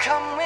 Come with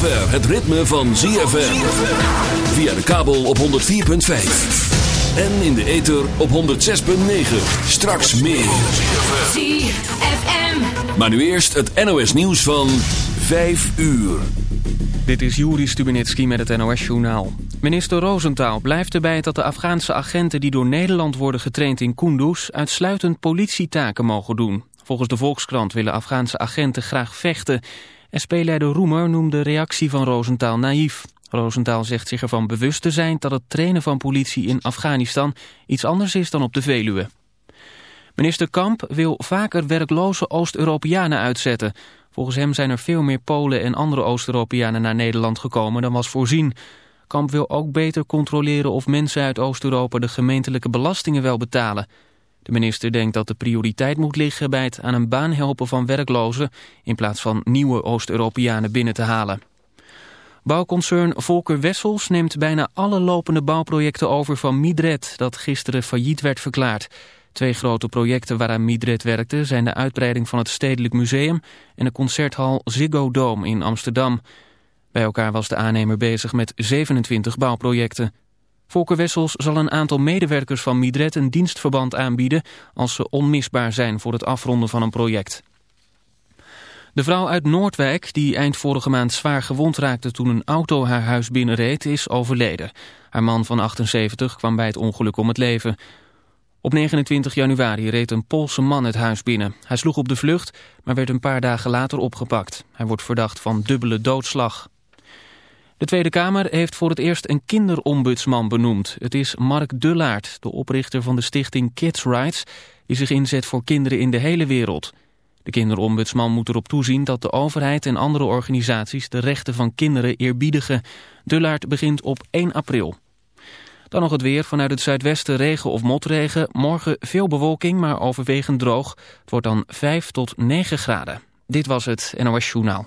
Zover het ritme van ZFM. Via de kabel op 104.5. En in de ether op 106.9. Straks meer. ZFM. Maar nu eerst het NOS nieuws van 5 uur. Dit is Juri Stubenitski met het NOS-journaal. Minister Rosenthal blijft erbij dat de Afghaanse agenten die door Nederland worden getraind in Kunduz uitsluitend politietaken mogen doen. Volgens de Volkskrant willen Afghaanse agenten graag vechten. SP-leider Roemer noemde de reactie van Rosenthal naïef. Rosenthal zegt zich ervan bewust te zijn dat het trainen van politie in Afghanistan iets anders is dan op de Veluwe. Minister Kamp wil vaker werkloze Oost-Europeanen uitzetten. Volgens hem zijn er veel meer Polen en andere Oost-Europeanen naar Nederland gekomen dan was voorzien. Kamp wil ook beter controleren of mensen uit Oost-Europa de gemeentelijke belastingen wel betalen. De minister denkt dat de prioriteit moet liggen bij het aan een baan helpen van werklozen... in plaats van nieuwe Oost-Europeanen binnen te halen. Bouwconcern Volker Wessels neemt bijna alle lopende bouwprojecten over van Midred... dat gisteren failliet werd verklaard. Twee grote projecten waaraan Midred werkte zijn de uitbreiding van het Stedelijk Museum... en de concerthal Ziggo Dome in Amsterdam. Bij elkaar was de aannemer bezig met 27 bouwprojecten. Volker Wessels zal een aantal medewerkers van Midred een dienstverband aanbieden... als ze onmisbaar zijn voor het afronden van een project. De vrouw uit Noordwijk, die eind vorige maand zwaar gewond raakte toen een auto haar huis binnenreed, is overleden. Haar man van 78 kwam bij het ongeluk om het leven. Op 29 januari reed een Poolse man het huis binnen. Hij sloeg op de vlucht, maar werd een paar dagen later opgepakt. Hij wordt verdacht van dubbele doodslag. De Tweede Kamer heeft voor het eerst een kinderombudsman benoemd. Het is Mark Dullaert, de oprichter van de stichting Kids Rights... die zich inzet voor kinderen in de hele wereld. De kinderombudsman moet erop toezien dat de overheid en andere organisaties... de rechten van kinderen eerbiedigen. Dullaert begint op 1 april. Dan nog het weer. Vanuit het zuidwesten regen of motregen. Morgen veel bewolking, maar overwegend droog. Het wordt dan 5 tot 9 graden. Dit was het NOS Journaal.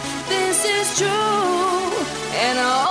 this is true, and all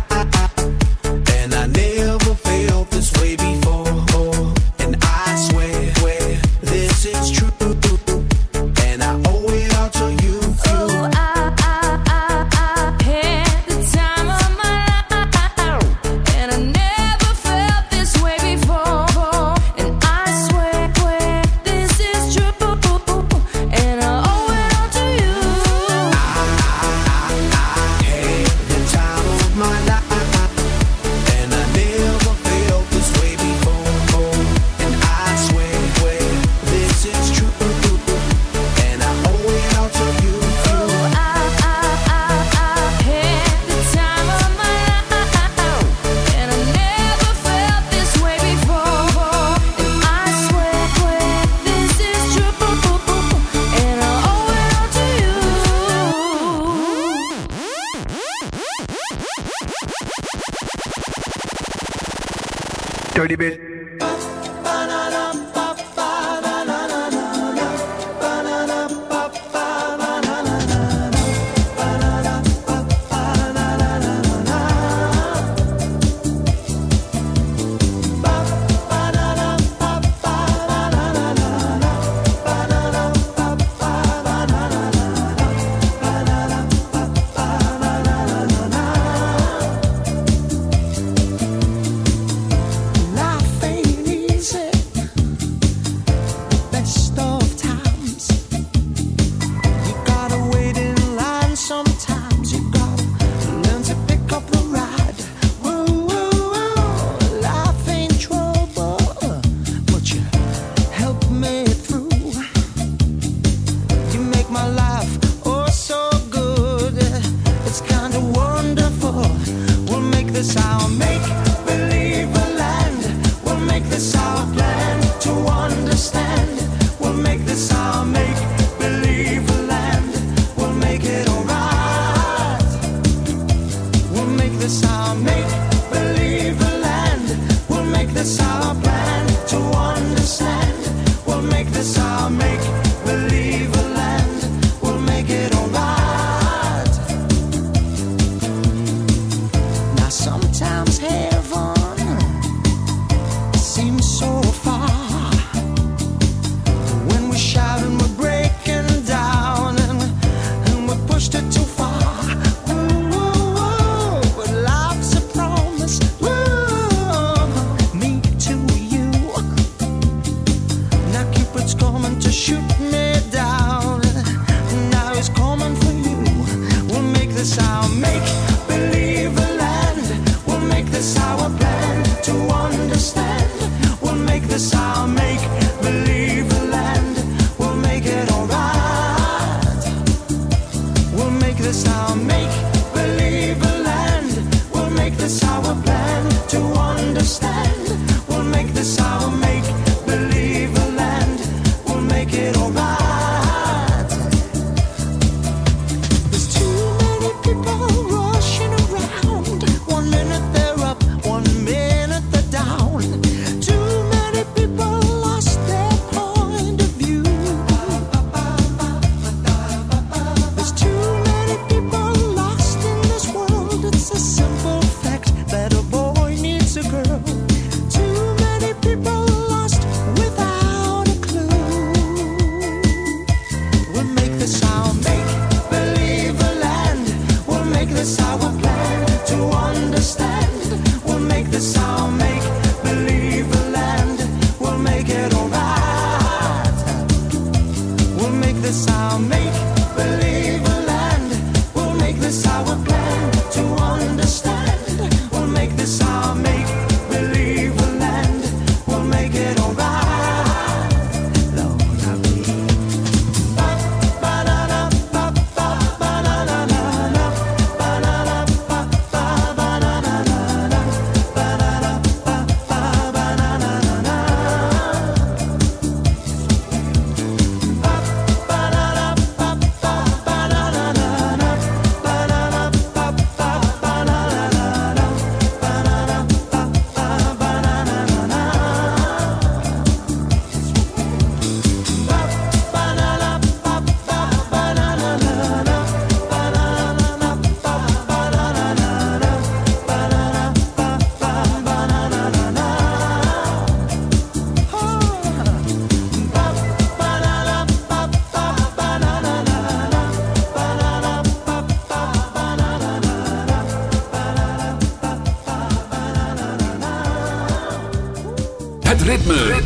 I'll make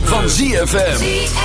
van ZFM.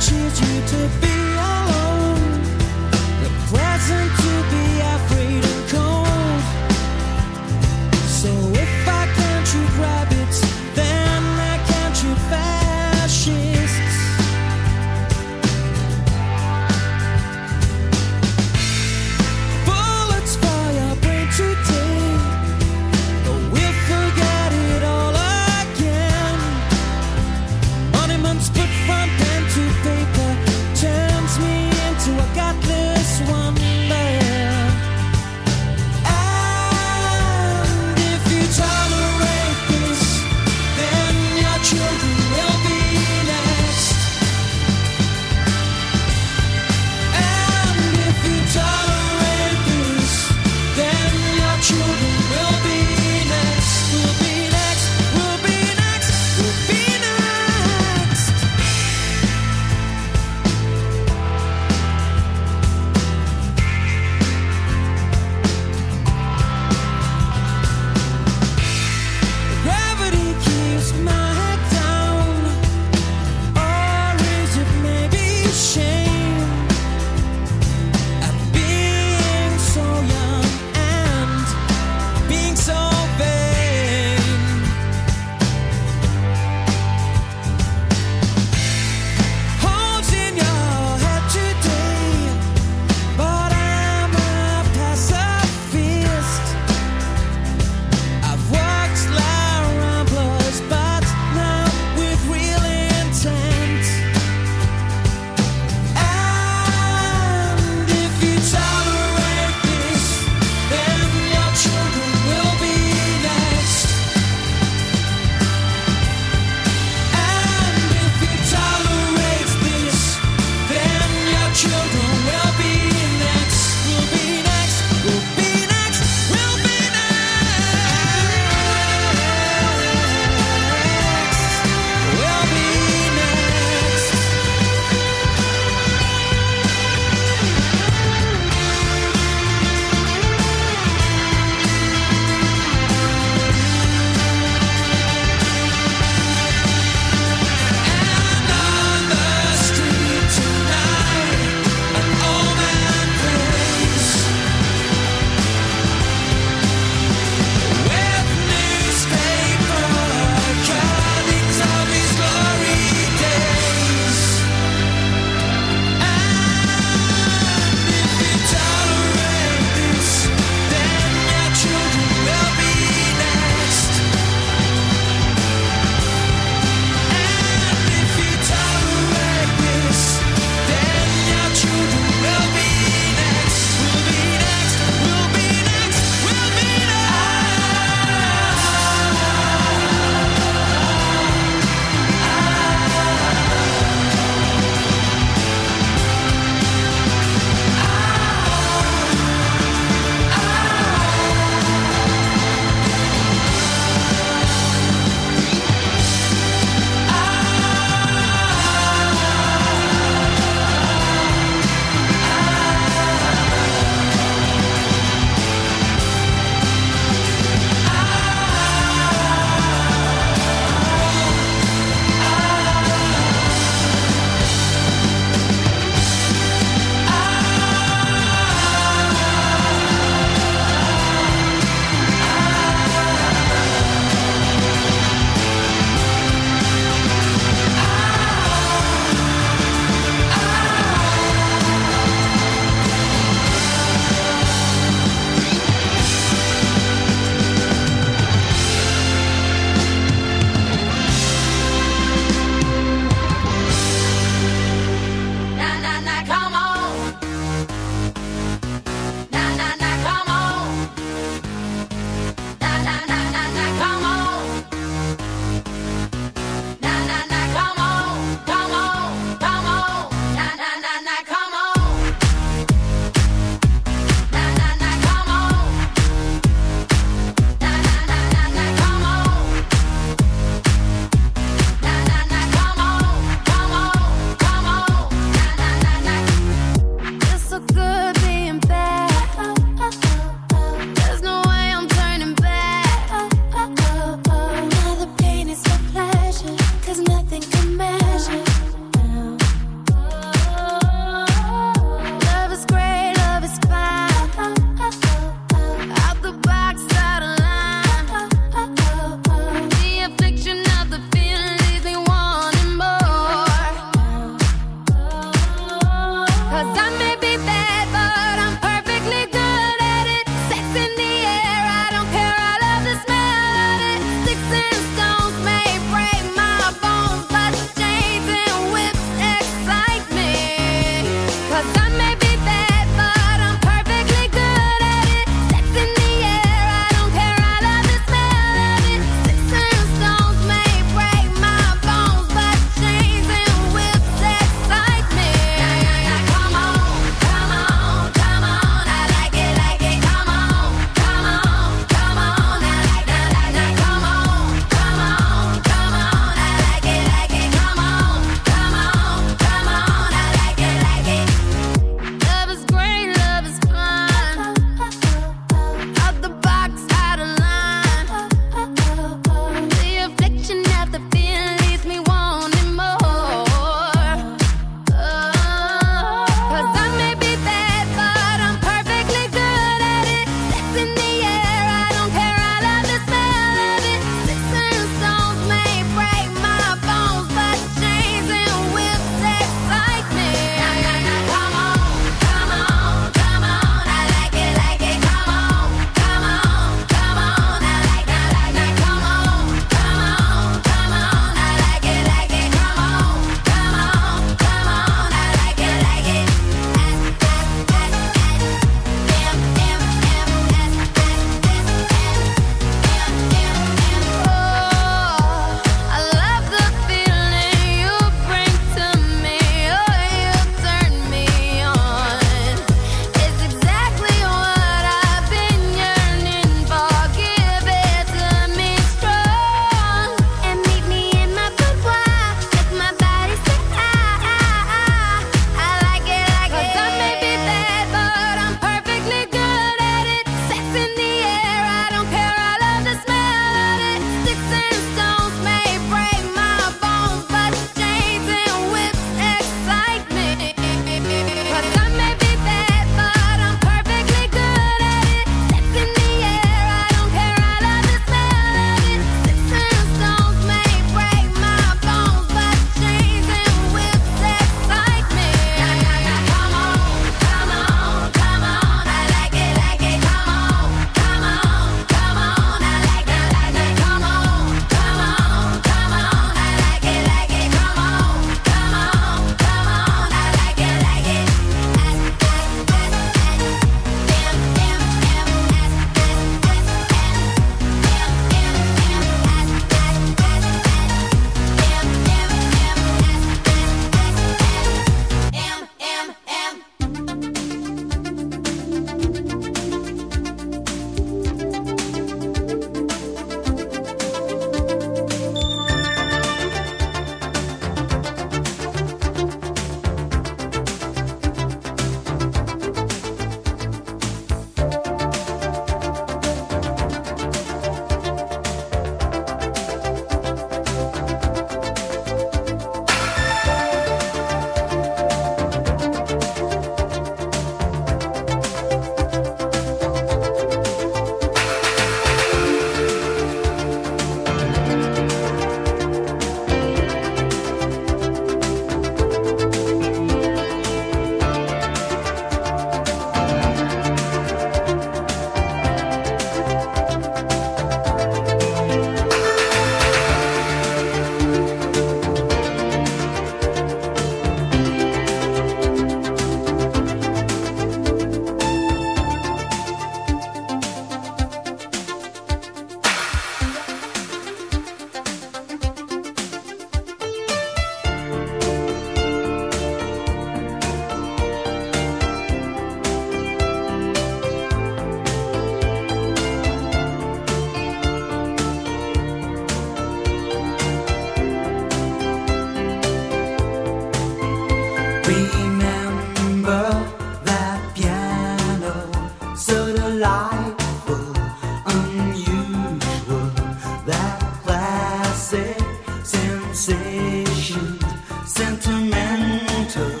Sensation, sentimental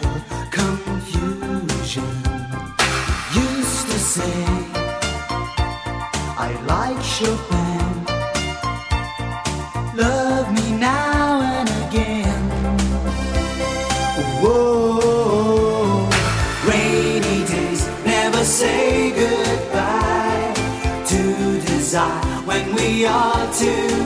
confusion. Used to say, I like Chopin. Love me now and again. Whoa, rainy days never say goodbye to desire when we are together.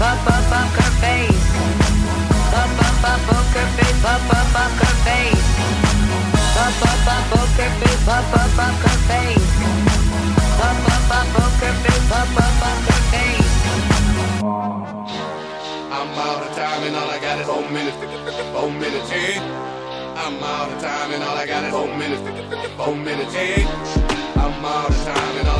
bump bump bump face. Bump bump bump poke face. Bump bump bump her face. Bump bump bump poke face. Bump bump bump her face. Bump bump bump poke face. I'm out of time and all I got is four minutes. Four minutes, yeah. I'm out of time and all I got is four minutes. Four minutes, yeah. I'm out of time and all.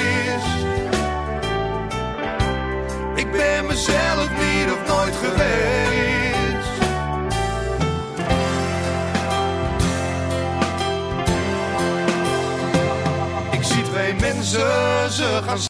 Ben mezelf niet of nooit geweest. Ik zie twee mensen, ze gaan